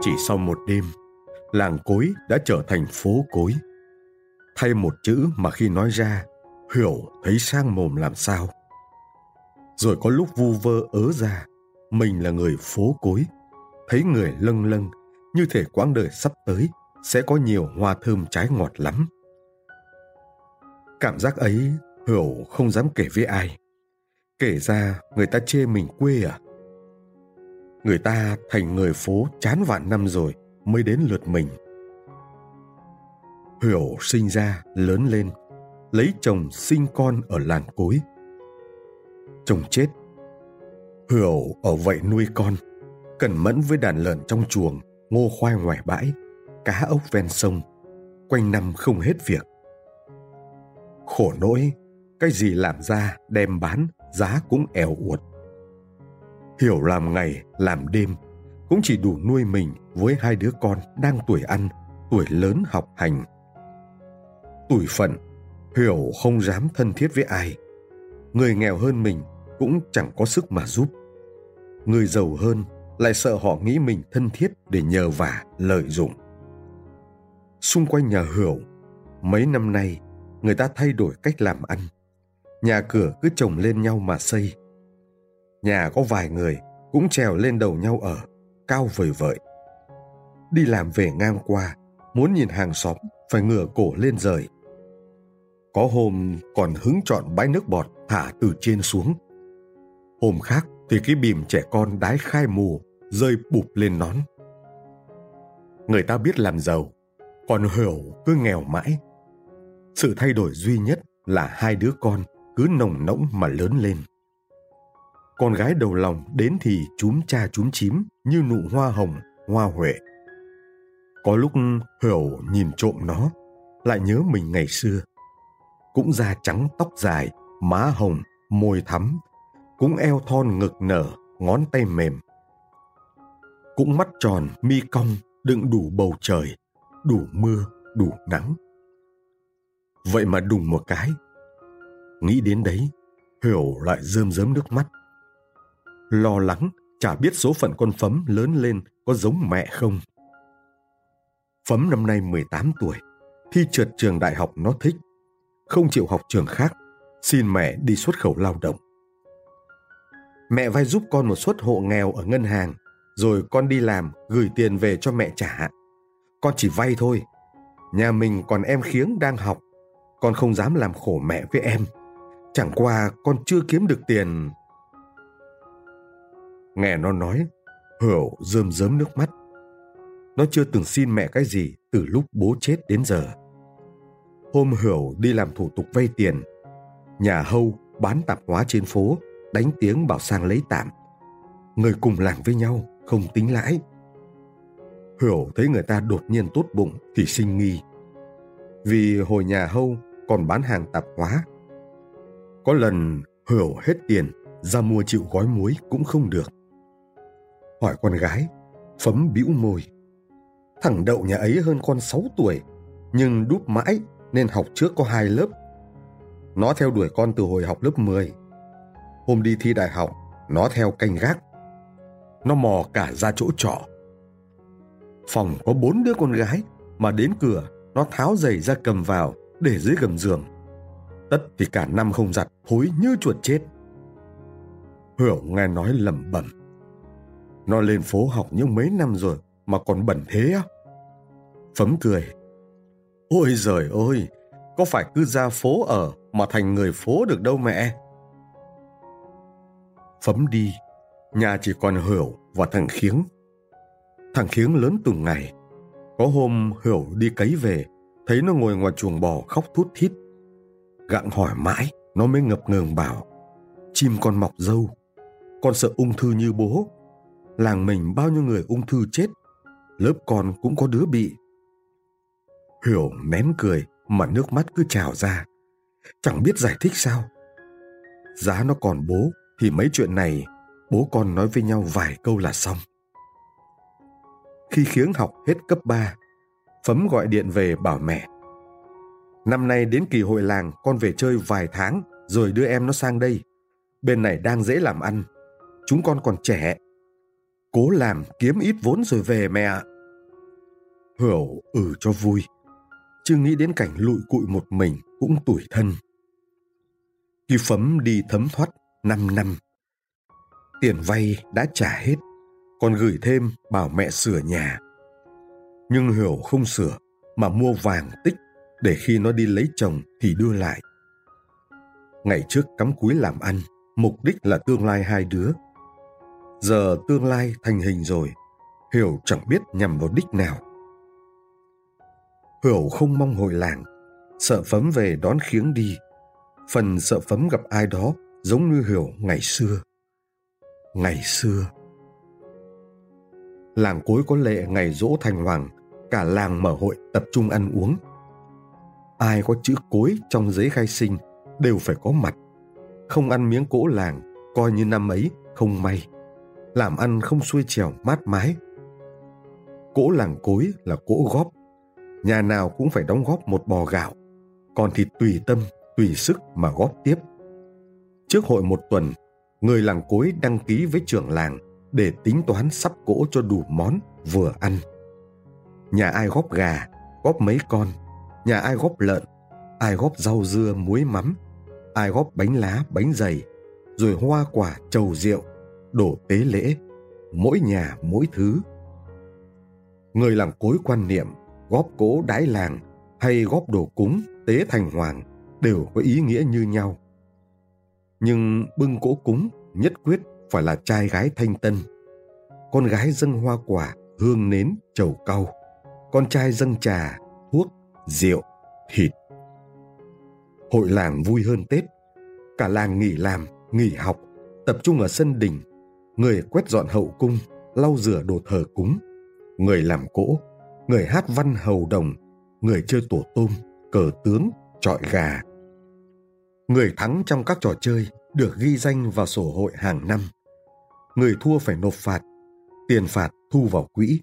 Chỉ sau một đêm, làng cối đã trở thành phố cối. Thay một chữ mà khi nói ra, hiểu thấy sang mồm làm sao. Rồi có lúc vu vơ ớ ra, mình là người phố cối, thấy người lâng lâng, như thể quãng đời sắp tới sẽ có nhiều hoa thơm trái ngọt lắm. Cảm giác ấy Hiểu không dám kể với ai. Kể ra người ta chê mình quê à? Người ta thành người phố chán vạn năm rồi mới đến lượt mình. Hiểu sinh ra, lớn lên, lấy chồng sinh con ở làng cối. Chồng chết. Hiểu ở vậy nuôi con, cẩn mẫn với đàn lợn trong chuồng, ngô khoai ngoài bãi, cá ốc ven sông, quanh năm không hết việc. Khổ nỗi, cái gì làm ra đem bán, giá cũng èo uột. Hiểu làm ngày, làm đêm, cũng chỉ đủ nuôi mình với hai đứa con đang tuổi ăn, tuổi lớn học hành. Tuổi phận, Hiểu không dám thân thiết với ai. Người nghèo hơn mình cũng chẳng có sức mà giúp. Người giàu hơn lại sợ họ nghĩ mình thân thiết để nhờ vả, lợi dụng. Xung quanh nhà Hiểu, mấy năm nay người ta thay đổi cách làm ăn. Nhà cửa cứ chồng lên nhau mà xây. Nhà có vài người cũng trèo lên đầu nhau ở, cao vời vợi. Đi làm về ngang qua, muốn nhìn hàng xóm phải ngửa cổ lên rời. Có hôm còn hứng chọn bãi nước bọt thả từ trên xuống. Hôm khác thì cái bìm trẻ con đái khai mù rơi bụp lên nón. Người ta biết làm giàu, còn hiểu cứ nghèo mãi. Sự thay đổi duy nhất là hai đứa con cứ nồng nỗng mà lớn lên. Con gái đầu lòng đến thì chúm cha chúm chím như nụ hoa hồng, hoa huệ. Có lúc hiểu nhìn trộm nó, lại nhớ mình ngày xưa. Cũng da trắng tóc dài, má hồng, môi thắm, cũng eo thon ngực nở, ngón tay mềm. Cũng mắt tròn, mi cong, đựng đủ bầu trời, đủ mưa, đủ nắng. Vậy mà đùng một cái, Nghĩ đến đấy, Hiểu lại rơm rớm nước mắt. Lo lắng, chả biết số phận con Phấm lớn lên có giống mẹ không. Phấm năm nay 18 tuổi, thi trượt trường đại học nó thích. Không chịu học trường khác, xin mẹ đi xuất khẩu lao động. Mẹ vay giúp con một suất hộ nghèo ở ngân hàng, rồi con đi làm gửi tiền về cho mẹ trả. Con chỉ vay thôi. Nhà mình còn em khiếng đang học, con không dám làm khổ mẹ với em. Chẳng qua con chưa kiếm được tiền. Nghe nó nói, Hửu rơm rớm nước mắt. Nó chưa từng xin mẹ cái gì từ lúc bố chết đến giờ. Hôm Hửu đi làm thủ tục vay tiền, nhà hâu bán tạp hóa trên phố, đánh tiếng bảo sang lấy tạm. Người cùng làng với nhau, không tính lãi. Hửu thấy người ta đột nhiên tốt bụng thì sinh nghi. Vì hồi nhà hâu còn bán hàng tạp hóa có lần Hửu hết tiền, ra mua chịu gói muối cũng không được. Hỏi con gái, phấm bĩu môi. Thằng đậu nhà ấy hơn con 6 tuổi, nhưng đúp mãi nên học trước có hai lớp. Nó theo đuổi con từ hồi học lớp 10. Hôm đi thi đại học, nó theo canh gác. Nó mò cả ra chỗ trọ. Phòng có bốn đứa con gái, mà đến cửa, nó tháo giày ra cầm vào, để dưới gầm giường tất thì cả năm không giặt thối như chuột chết hưởng nghe nói lẩm bẩm nó lên phố học những mấy năm rồi mà còn bẩn thế á. Phấm cười. Ôi giời ơi có phải cứ ra phố ở mà thành người phố được đâu mẹ? Phấm đi nhà chỉ còn hiểu và thằng khiếng. Thằng khiếng lớn từng ngày. Có hôm hiểu đi cấy về thấy nó ngồi ngoài chuồng bò khóc thút thít. Gặng hỏi mãi, nó mới ngập ngừng bảo, chim con mọc dâu, con sợ ung thư như bố. Làng mình bao nhiêu người ung thư chết, lớp con cũng có đứa bị. Hiểu nén cười mà nước mắt cứ trào ra. Chẳng biết giải thích sao. Giá nó còn bố thì mấy chuyện này bố con nói với nhau vài câu là xong. Khi khiếng học hết cấp 3, Phấm gọi điện về bảo mẹ Năm nay đến kỳ hội làng con về chơi vài tháng rồi đưa em nó sang đây. Bên này đang dễ làm ăn. Chúng con còn trẻ. Cố làm kiếm ít vốn rồi về mẹ ạ. Hửu ừ cho vui. Chưa nghĩ đến cảnh lụi cụi một mình cũng tủi thân. Khi phấm đi thấm thoát 5 năm. Tiền vay đã trả hết, còn gửi thêm bảo mẹ sửa nhà. Nhưng Hiểu không sửa mà mua vàng tích để khi nó đi lấy chồng thì đưa lại. Ngày trước cắm cúi làm ăn, mục đích là tương lai hai đứa. Giờ tương lai thành hình rồi, Hiểu chẳng biết nhằm vào đích nào. Hiểu không mong hồi làng, sợ phấm về đón khiếng đi. Phần sợ phấm gặp ai đó giống như Hiểu ngày xưa. Ngày xưa. Làng cối có lệ ngày dỗ thành hoàng, cả làng mở hội tập trung ăn uống. Ai có chữ cối trong giấy khai sinh đều phải có mặt. Không ăn miếng cỗ làng, coi như năm ấy không may. Làm ăn không xuôi trèo mát mái. Cỗ làng cối là cỗ góp. Nhà nào cũng phải đóng góp một bò gạo. Còn thì tùy tâm, tùy sức mà góp tiếp. Trước hội một tuần, người làng cối đăng ký với trưởng làng để tính toán sắp cỗ cho đủ món vừa ăn. Nhà ai góp gà, góp mấy con, nhà ai góp lợn, ai góp rau dưa muối mắm, ai góp bánh lá bánh dày, rồi hoa quả trầu rượu, đổ tế lễ, mỗi nhà mỗi thứ. Người làng cối quan niệm góp cố đái làng hay góp đồ cúng tế thành hoàng đều có ý nghĩa như nhau. Nhưng bưng cỗ cúng nhất quyết phải là trai gái thanh tân. Con gái dâng hoa quả, hương nến, trầu cau. Con trai dâng trà, thuốc, rượu, thịt. Hội làng vui hơn Tết. Cả làng nghỉ làm, nghỉ học, tập trung ở sân đình. Người quét dọn hậu cung, lau rửa đồ thờ cúng. Người làm cỗ, người hát văn hầu đồng, người chơi tổ tôm, cờ tướng, trọi gà. Người thắng trong các trò chơi được ghi danh vào sổ hội hàng năm. Người thua phải nộp phạt, tiền phạt thu vào quỹ.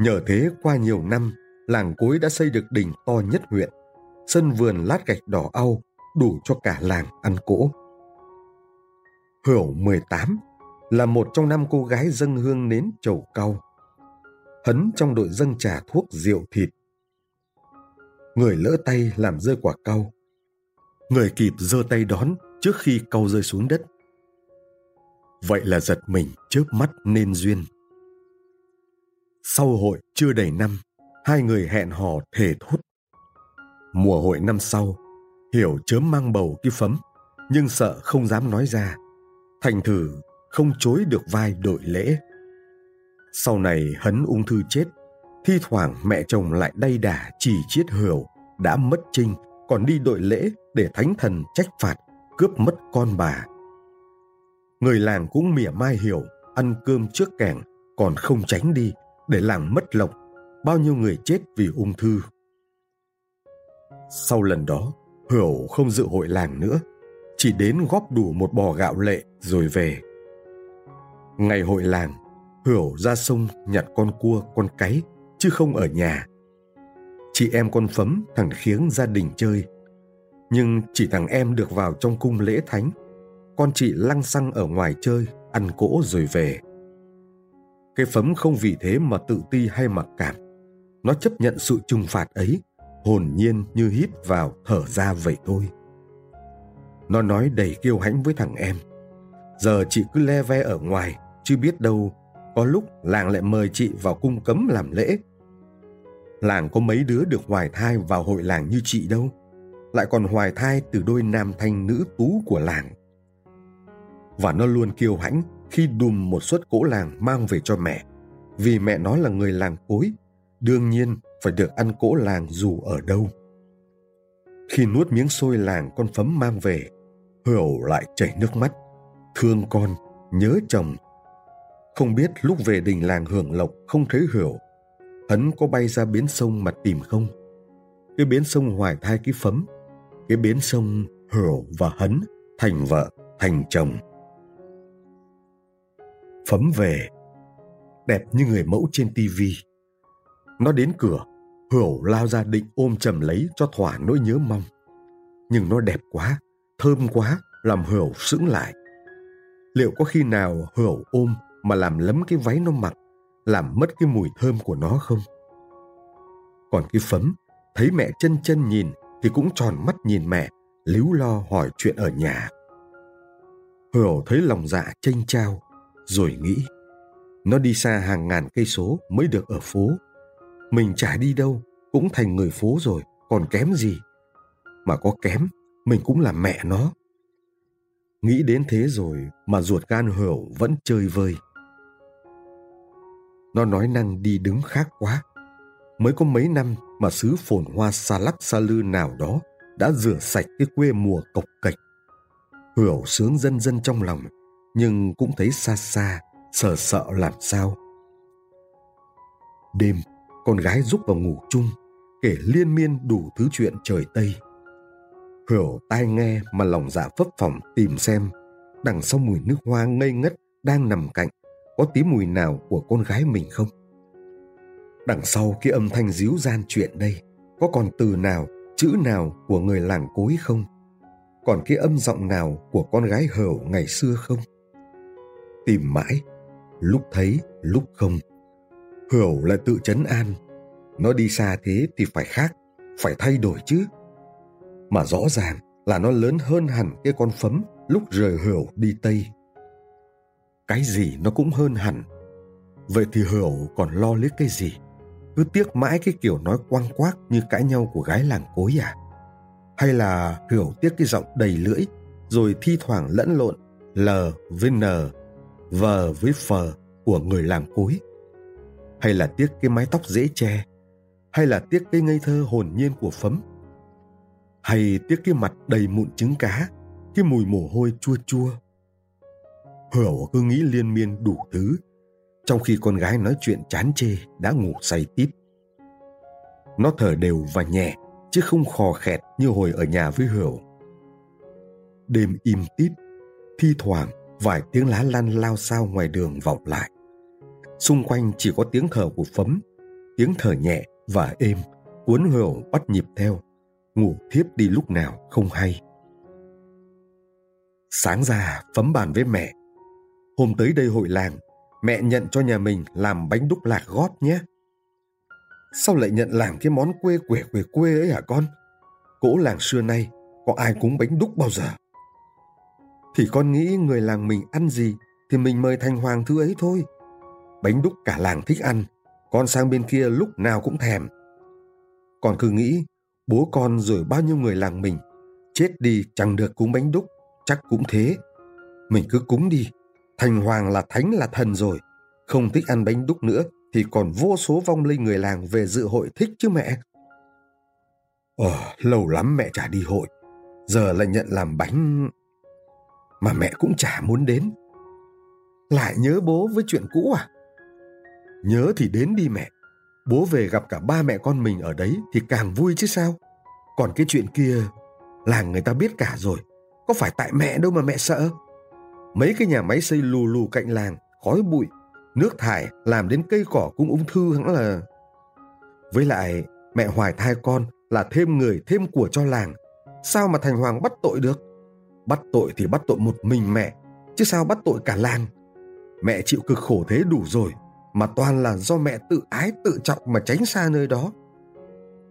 Nhờ thế qua nhiều năm, làng cối đã xây được đỉnh to nhất huyện. Sân vườn lát gạch đỏ au, đủ cho cả làng ăn cỗ. Hửu 18 là một trong năm cô gái dâng hương nến chầu cau. Hấn trong đội dâng trà thuốc rượu thịt. Người lỡ tay làm rơi quả cau. Người kịp giơ tay đón trước khi cau rơi xuống đất. Vậy là giật mình chớp mắt nên duyên. Sau hội chưa đầy năm, hai người hẹn hò thề thốt. Mùa hội năm sau, Hiểu chớm mang bầu cái phấm, nhưng sợ không dám nói ra. Thành thử không chối được vai đội lễ. Sau này hấn ung thư chết, thi thoảng mẹ chồng lại đay đà chỉ chiết hiểu đã mất trinh còn đi đội lễ để thánh thần trách phạt cướp mất con bà. Người làng cũng mỉa mai hiểu ăn cơm trước kẻng còn không tránh đi để làng mất lộc bao nhiêu người chết vì ung thư. Sau lần đó, Hửu không dự hội làng nữa, chỉ đến góp đủ một bò gạo lệ rồi về. Ngày hội làng, Hửu ra sông nhặt con cua, con cái, chứ không ở nhà. Chị em con phấm thằng khiếng gia đình chơi. Nhưng chỉ thằng em được vào trong cung lễ thánh, con chị lăng xăng ở ngoài chơi, ăn cỗ rồi về. Cái phấm không vì thế mà tự ti hay mặc cảm. Nó chấp nhận sự trừng phạt ấy, hồn nhiên như hít vào thở ra vậy thôi. Nó nói đầy kiêu hãnh với thằng em. Giờ chị cứ le ve ở ngoài, chứ biết đâu có lúc làng lại mời chị vào cung cấm làm lễ. Làng có mấy đứa được hoài thai vào hội làng như chị đâu, lại còn hoài thai từ đôi nam thanh nữ tú của làng. Và nó luôn kiêu hãnh khi đùm một suất cỗ làng mang về cho mẹ. Vì mẹ nó là người làng cối, đương nhiên phải được ăn cỗ làng dù ở đâu. Khi nuốt miếng xôi làng con phấm mang về, Hửu lại chảy nước mắt. Thương con, nhớ chồng. Không biết lúc về đình làng hưởng lộc không thấy hiểu, Hấn có bay ra bến sông mà tìm không? Cái bến sông hoài thai cái phấm. Cái bến sông hiểu và Hấn thành vợ, thành chồng phấm về đẹp như người mẫu trên tivi nó đến cửa hửu lao ra định ôm chầm lấy cho thỏa nỗi nhớ mong nhưng nó đẹp quá thơm quá làm hửu sững lại liệu có khi nào hửu ôm mà làm lấm cái váy nó mặc, làm mất cái mùi thơm của nó không? Còn cái phấm, thấy mẹ chân chân nhìn thì cũng tròn mắt nhìn mẹ, líu lo hỏi chuyện ở nhà. Hửu thấy lòng dạ chênh trao, rồi nghĩ, nó đi xa hàng ngàn cây số mới được ở phố. Mình chả đi đâu, cũng thành người phố rồi, còn kém gì. Mà có kém, mình cũng là mẹ nó. Nghĩ đến thế rồi mà ruột gan hửu vẫn chơi vơi. Nó nói năng đi đứng khác quá. Mới có mấy năm mà xứ phồn hoa xa lắc xa lư nào đó đã rửa sạch cái quê mùa cộc cạch. hiểu sướng dân dân trong lòng, nhưng cũng thấy xa xa, sợ sợ làm sao. Đêm, con gái rúc vào ngủ chung, kể liên miên đủ thứ chuyện trời Tây. hiểu tai nghe mà lòng dạ phấp phỏng tìm xem, đằng sau mùi nước hoa ngây ngất đang nằm cạnh, có tí mùi nào của con gái mình không? Đằng sau cái âm thanh díu gian chuyện đây, có còn từ nào, chữ nào của người làng cối không? Còn cái âm giọng nào của con gái hửu ngày xưa không? Tìm mãi, lúc thấy, lúc không. Hửu lại tự chấn an. Nó đi xa thế thì phải khác, phải thay đổi chứ. Mà rõ ràng là nó lớn hơn hẳn cái con phấm lúc rời hửu đi Tây. Cái gì nó cũng hơn hẳn. Vậy thì hửu còn lo liếc cái gì? cứ tiếc mãi cái kiểu nói quăng quác như cãi nhau của gái làng cối à? Hay là hiểu tiếc cái giọng đầy lưỡi, rồi thi thoảng lẫn lộn L với N, V với F của người làng cối? Hay là tiếc cái mái tóc dễ che? Hay là tiếc cái ngây thơ hồn nhiên của phấm? Hay tiếc cái mặt đầy mụn trứng cá, cái mùi mồ hôi chua chua? Hửu cứ nghĩ liên miên đủ thứ, trong khi con gái nói chuyện chán chê đã ngủ say tít. Nó thở đều và nhẹ, chứ không khò khẹt như hồi ở nhà với Hửu. Đêm im tít, thi thoảng vài tiếng lá lăn lao sao ngoài đường vọng lại. Xung quanh chỉ có tiếng thở của Phấm, tiếng thở nhẹ và êm, cuốn Hửu bắt nhịp theo, ngủ thiếp đi lúc nào không hay. Sáng ra, Phấm bàn với mẹ. Hôm tới đây hội làng, mẹ nhận cho nhà mình làm bánh đúc lạc góp nhé. Sao lại nhận làm cái món quê quẻ quê quê ấy hả con? Cỗ làng xưa nay có ai cúng bánh đúc bao giờ? Thì con nghĩ người làng mình ăn gì thì mình mời thành hoàng thứ ấy thôi. Bánh đúc cả làng thích ăn, con sang bên kia lúc nào cũng thèm. Con cứ nghĩ bố con rồi bao nhiêu người làng mình chết đi chẳng được cúng bánh đúc, chắc cũng thế. Mình cứ cúng đi, Thành Hoàng là thánh là thần rồi, không thích ăn bánh đúc nữa thì còn vô số vong linh người làng về dự hội thích chứ mẹ. Ờ, lâu lắm mẹ chả đi hội, giờ lại nhận làm bánh mà mẹ cũng chả muốn đến. Lại nhớ bố với chuyện cũ à? Nhớ thì đến đi mẹ. Bố về gặp cả ba mẹ con mình ở đấy thì càng vui chứ sao. Còn cái chuyện kia, làng người ta biết cả rồi. Có phải tại mẹ đâu mà mẹ sợ. Mấy cái nhà máy xây lù lù cạnh làng, khói bụi, nước thải làm đến cây cỏ cũng ung thư hẳn là... Với lại, mẹ hoài thai con là thêm người thêm của cho làng. Sao mà Thành Hoàng bắt tội được? Bắt tội thì bắt tội một mình mẹ, chứ sao bắt tội cả làng? Mẹ chịu cực khổ thế đủ rồi, mà toàn là do mẹ tự ái tự trọng mà tránh xa nơi đó.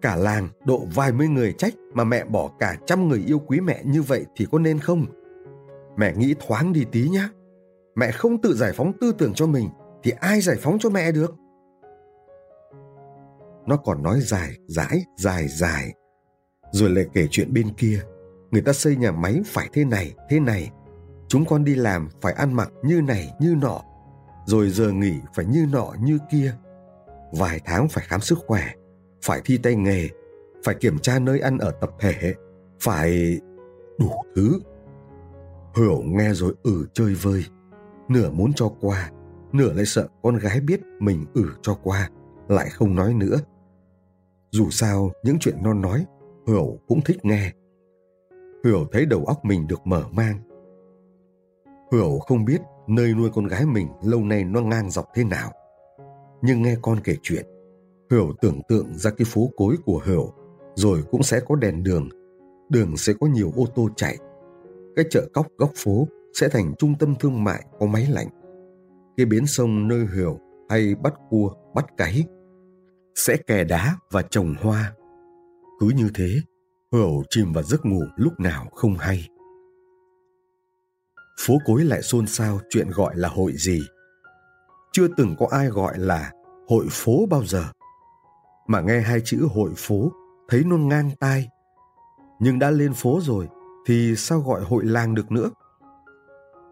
Cả làng độ vài mươi người trách mà mẹ bỏ cả trăm người yêu quý mẹ như vậy thì có nên không? Mẹ nghĩ thoáng đi tí nhá. Mẹ không tự giải phóng tư tưởng cho mình thì ai giải phóng cho mẹ được? Nó còn nói dài, dãi, dài, dài. Rồi lại kể chuyện bên kia. Người ta xây nhà máy phải thế này, thế này. Chúng con đi làm phải ăn mặc như này, như nọ. Rồi giờ nghỉ phải như nọ, như kia. Vài tháng phải khám sức khỏe, phải thi tay nghề, phải kiểm tra nơi ăn ở tập thể, phải đủ thứ Hửu nghe rồi ử chơi vơi, nửa muốn cho qua, nửa lại sợ con gái biết mình ử cho qua, lại không nói nữa. Dù sao, những chuyện non nói, Hửu cũng thích nghe. Hửu thấy đầu óc mình được mở mang. Hửu không biết nơi nuôi con gái mình lâu nay nó ngang dọc thế nào. Nhưng nghe con kể chuyện, Hửu tưởng tượng ra cái phố cối của Hửu, rồi cũng sẽ có đèn đường, đường sẽ có nhiều ô tô chạy, cái chợ cóc góc phố sẽ thành trung tâm thương mại có máy lạnh. cái bến sông nơi hiểu hay bắt cua, bắt cáy. Sẽ kè đá và trồng hoa. Cứ như thế, Hửu chìm vào giấc ngủ lúc nào không hay. Phố cối lại xôn xao chuyện gọi là hội gì. Chưa từng có ai gọi là hội phố bao giờ. Mà nghe hai chữ hội phố thấy nó ngang tai. Nhưng đã lên phố rồi thì sao gọi hội làng được nữa?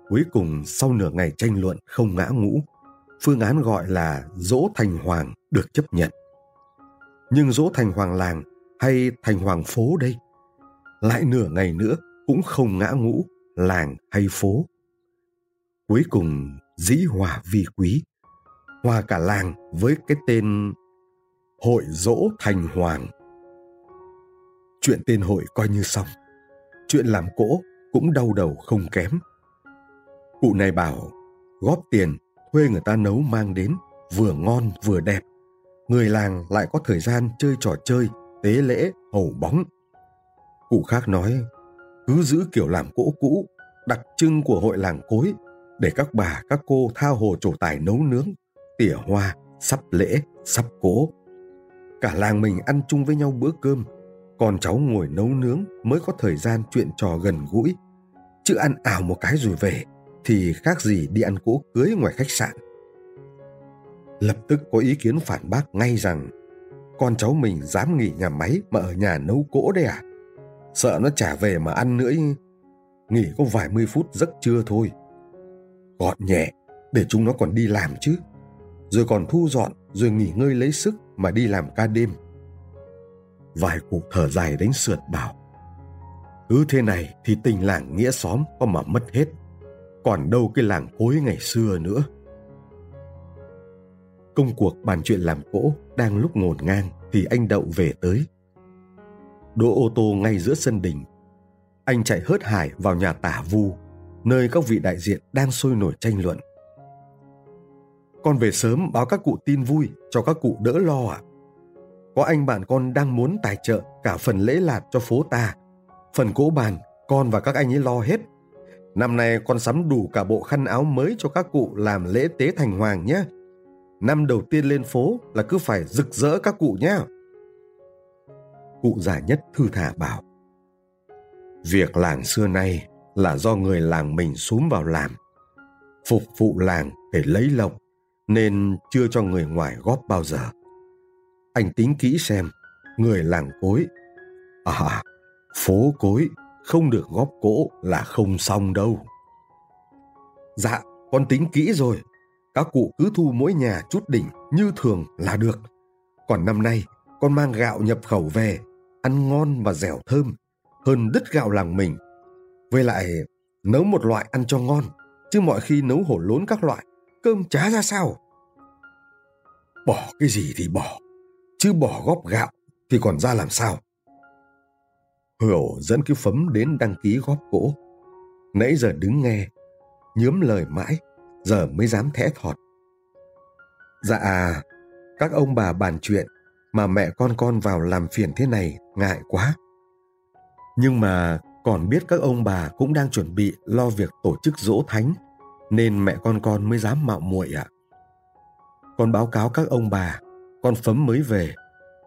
Cuối cùng sau nửa ngày tranh luận không ngã ngũ, phương án gọi là dỗ thành hoàng được chấp nhận. Nhưng dỗ thành hoàng làng hay thành hoàng phố đây? Lại nửa ngày nữa cũng không ngã ngũ, làng hay phố. Cuối cùng dĩ hòa vi quý, hòa cả làng với cái tên Hội Dỗ Thành Hoàng. Chuyện tên hội coi như xong. Chuyện làm cỗ cũng đau đầu không kém. Cụ này bảo góp tiền thuê người ta nấu mang đến vừa ngon vừa đẹp. Người làng lại có thời gian chơi trò chơi, tế lễ, hầu bóng. Cụ khác nói cứ giữ kiểu làm cỗ cũ, đặc trưng của hội làng cối để các bà các cô tha hồ trổ tài nấu nướng, tỉa hoa, sắp lễ, sắp cỗ. Cả làng mình ăn chung với nhau bữa cơm, con cháu ngồi nấu nướng mới có thời gian chuyện trò gần gũi. Chứ ăn ảo một cái rồi về, thì khác gì đi ăn cỗ cưới ngoài khách sạn. Lập tức có ý kiến phản bác ngay rằng, con cháu mình dám nghỉ nhà máy mà ở nhà nấu cỗ đây à? Sợ nó trả về mà ăn nữa nghỉ có vài mươi phút giấc trưa thôi. Gọn nhẹ, để chúng nó còn đi làm chứ. Rồi còn thu dọn, rồi nghỉ ngơi lấy sức mà đi làm ca đêm. Vài cụ thở dài đánh sượt bảo cứ thế này thì tình làng nghĩa xóm có mà mất hết, còn đâu cái làng cối ngày xưa nữa. Công cuộc bàn chuyện làm cỗ đang lúc ngổn ngang thì anh đậu về tới. Đỗ ô tô ngay giữa sân đình. Anh chạy hớt hải vào nhà tả vu, nơi các vị đại diện đang sôi nổi tranh luận. Con về sớm báo các cụ tin vui cho các cụ đỡ lo ạ. à có anh bạn con đang muốn tài trợ cả phần lễ lạt cho phố ta, phần cỗ bàn, con và các anh ấy lo hết Năm nay con sắm đủ cả bộ khăn áo mới cho các cụ làm lễ tế thành hoàng nhé. Năm đầu tiên lên phố là cứ phải rực rỡ các cụ nhé. Cụ già nhất thư thả bảo. Việc làng xưa nay là do người làng mình xuống vào làm. Phục vụ làng để lấy lộc, nên chưa cho người ngoài góp bao giờ. Anh tính kỹ xem, người làng cối. À, phố cối không được góp cỗ là không xong đâu. Dạ, con tính kỹ rồi. Các cụ cứ thu mỗi nhà chút đỉnh như thường là được. Còn năm nay, con mang gạo nhập khẩu về, ăn ngon và dẻo thơm, hơn đứt gạo làng mình. Với lại, nấu một loại ăn cho ngon, chứ mọi khi nấu hổ lốn các loại, cơm chả ra sao. Bỏ cái gì thì bỏ, chứ bỏ góp gạo thì còn ra làm sao. Hửu dẫn cái phấm đến đăng ký góp cỗ. Nãy giờ đứng nghe, nhớm lời mãi, giờ mới dám thẽ thọt. Dạ à, các ông bà bàn chuyện mà mẹ con con vào làm phiền thế này ngại quá. Nhưng mà còn biết các ông bà cũng đang chuẩn bị lo việc tổ chức dỗ thánh, nên mẹ con con mới dám mạo muội ạ. À. Con báo cáo các ông bà, con phấm mới về,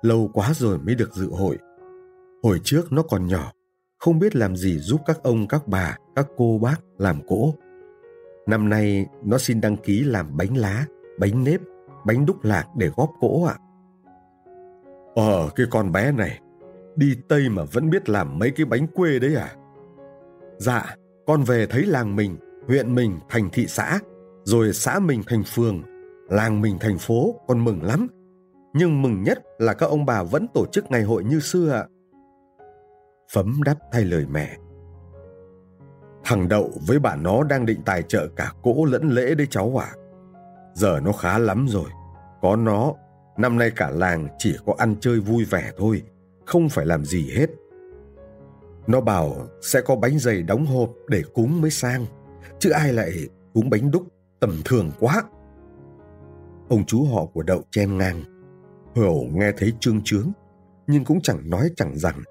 lâu quá rồi mới được dự hội Hồi trước nó còn nhỏ, không biết làm gì giúp các ông, các bà, các cô bác làm cỗ. Năm nay nó xin đăng ký làm bánh lá, bánh nếp, bánh đúc lạc để góp cỗ ạ. À. Ờ, cái con bé này, đi Tây mà vẫn biết làm mấy cái bánh quê đấy à? Dạ, con về thấy làng mình, huyện mình thành thị xã, rồi xã mình thành phường, làng mình thành phố, con mừng lắm. Nhưng mừng nhất là các ông bà vẫn tổ chức ngày hội như xưa ạ. Phấm đáp thay lời mẹ. Thằng Đậu với bà nó đang định tài trợ cả cỗ lẫn lễ đấy cháu à. Giờ nó khá lắm rồi. Có nó, năm nay cả làng chỉ có ăn chơi vui vẻ thôi, không phải làm gì hết. Nó bảo sẽ có bánh dày đóng hộp để cúng mới sang, chứ ai lại cúng bánh đúc tầm thường quá. Ông chú họ của Đậu chen ngang. Hửu nghe thấy trương trướng, nhưng cũng chẳng nói chẳng rằng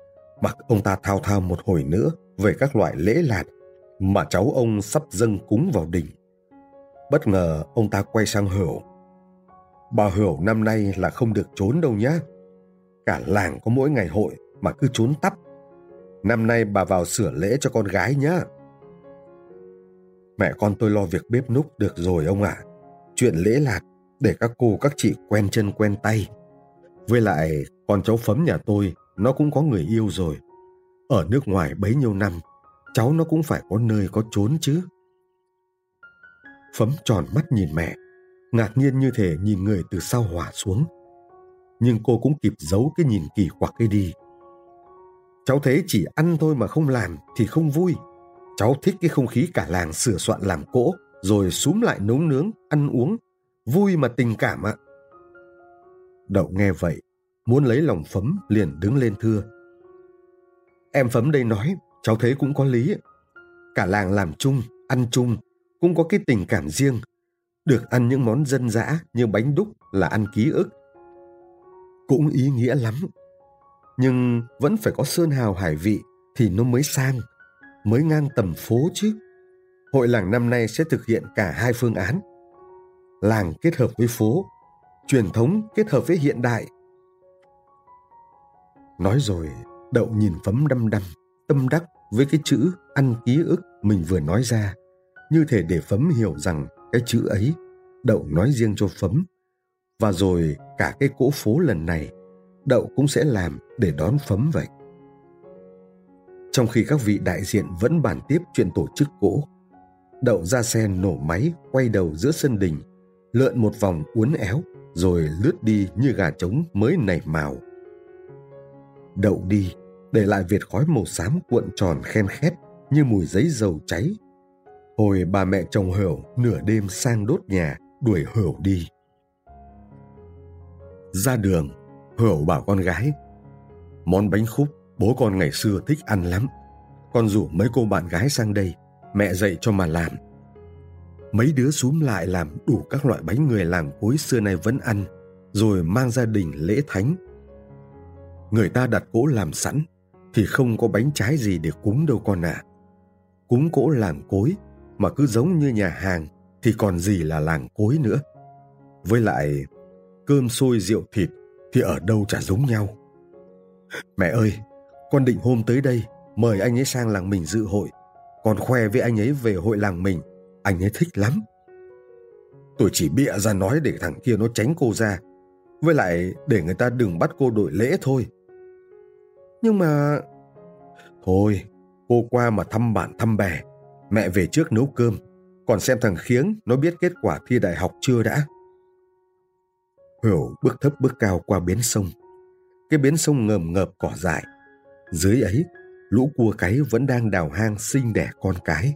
mặc ông ta thao thao một hồi nữa về các loại lễ lạt mà cháu ông sắp dâng cúng vào đình. Bất ngờ ông ta quay sang Hửu. Bà Hửu năm nay là không được trốn đâu nhá. Cả làng có mỗi ngày hội mà cứ trốn tắp. Năm nay bà vào sửa lễ cho con gái nhá. Mẹ con tôi lo việc bếp núc được rồi ông ạ. À. Chuyện lễ lạt để các cô các chị quen chân quen tay. Với lại con cháu phấm nhà tôi nó cũng có người yêu rồi. Ở nước ngoài bấy nhiêu năm, cháu nó cũng phải có nơi có trốn chứ. Phấm tròn mắt nhìn mẹ, ngạc nhiên như thể nhìn người từ sau hỏa xuống. Nhưng cô cũng kịp giấu cái nhìn kỳ quặc ấy đi. Cháu thấy chỉ ăn thôi mà không làm thì không vui. Cháu thích cái không khí cả làng sửa soạn làm cỗ, rồi xúm lại nấu nướng, ăn uống. Vui mà tình cảm ạ. Đậu nghe vậy, muốn lấy lòng Phấm liền đứng lên thưa. Em Phấm đây nói, cháu thấy cũng có lý. Cả làng làm chung, ăn chung, cũng có cái tình cảm riêng. Được ăn những món dân dã như bánh đúc là ăn ký ức. Cũng ý nghĩa lắm. Nhưng vẫn phải có sơn hào hải vị thì nó mới sang, mới ngang tầm phố chứ. Hội làng năm nay sẽ thực hiện cả hai phương án. Làng kết hợp với phố, truyền thống kết hợp với hiện đại. Nói rồi, đậu nhìn phấm đăm đăm, tâm đắc với cái chữ ăn ký ức mình vừa nói ra như thể để Phấm hiểu rằng cái chữ ấy Đậu nói riêng cho Phấm. Và rồi cả cái cỗ phố lần này Đậu cũng sẽ làm để đón Phấm vậy. Trong khi các vị đại diện vẫn bàn tiếp chuyện tổ chức cỗ, Đậu ra xe nổ máy quay đầu giữa sân đình, lượn một vòng uốn éo rồi lướt đi như gà trống mới nảy màu. Đậu đi, để lại việt khói màu xám cuộn tròn khen khét như mùi giấy dầu cháy Hồi bà mẹ chồng Hửu nửa đêm sang đốt nhà, đuổi Hửu đi. Ra đường, Hửu bảo con gái, món bánh khúc bố con ngày xưa thích ăn lắm. Con rủ mấy cô bạn gái sang đây, mẹ dạy cho mà làm. Mấy đứa xúm lại làm đủ các loại bánh người làng cối xưa nay vẫn ăn, rồi mang gia đình lễ thánh. Người ta đặt cỗ làm sẵn, thì không có bánh trái gì để cúng đâu con ạ. À. Cúng cỗ làng cối mà cứ giống như nhà hàng thì còn gì là làng cối nữa. Với lại, cơm sôi rượu thịt thì ở đâu chả giống nhau. Mẹ ơi, con định hôm tới đây mời anh ấy sang làng mình dự hội, còn khoe với anh ấy về hội làng mình, anh ấy thích lắm. Tôi chỉ bịa ra nói để thằng kia nó tránh cô ra, với lại để người ta đừng bắt cô đội lễ thôi. Nhưng mà... Thôi, cô qua mà thăm bạn thăm bè, Mẹ về trước nấu cơm, còn xem thằng Khiếng nó biết kết quả thi đại học chưa đã. hiểu bước thấp bước cao qua bến sông. Cái bến sông ngầm ngợp cỏ dại. Dưới ấy, lũ cua cái vẫn đang đào hang sinh đẻ con cái.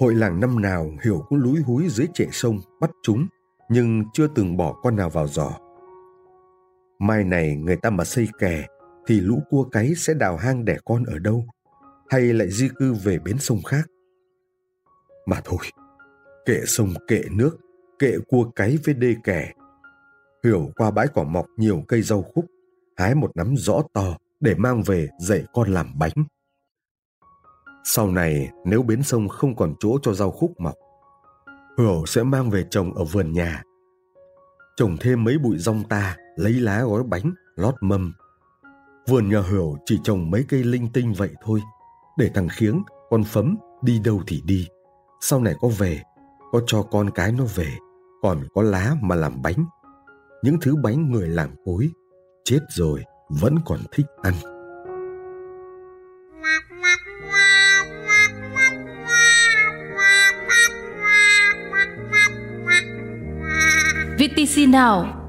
Hội làng năm nào Hiểu cũng lúi húi dưới trệ sông bắt chúng, nhưng chưa từng bỏ con nào vào giỏ. Mai này người ta mà xây kè, thì lũ cua cái sẽ đào hang đẻ con ở đâu? hay lại di cư về bến sông khác. Mà thôi, kệ sông kệ nước, kệ cua cái với đê kè. Hiểu qua bãi cỏ mọc nhiều cây rau khúc, hái một nắm rõ to để mang về dạy con làm bánh. Sau này, nếu bến sông không còn chỗ cho rau khúc mọc, Hửu sẽ mang về trồng ở vườn nhà. Trồng thêm mấy bụi rong ta, lấy lá gói bánh, lót mâm. Vườn nhà Hửu chỉ trồng mấy cây linh tinh vậy thôi – để thằng khiếng con phấm đi đâu thì đi sau này có về có cho con cái nó về còn có lá mà làm bánh những thứ bánh người làm cối chết rồi vẫn còn thích ăn Criticinal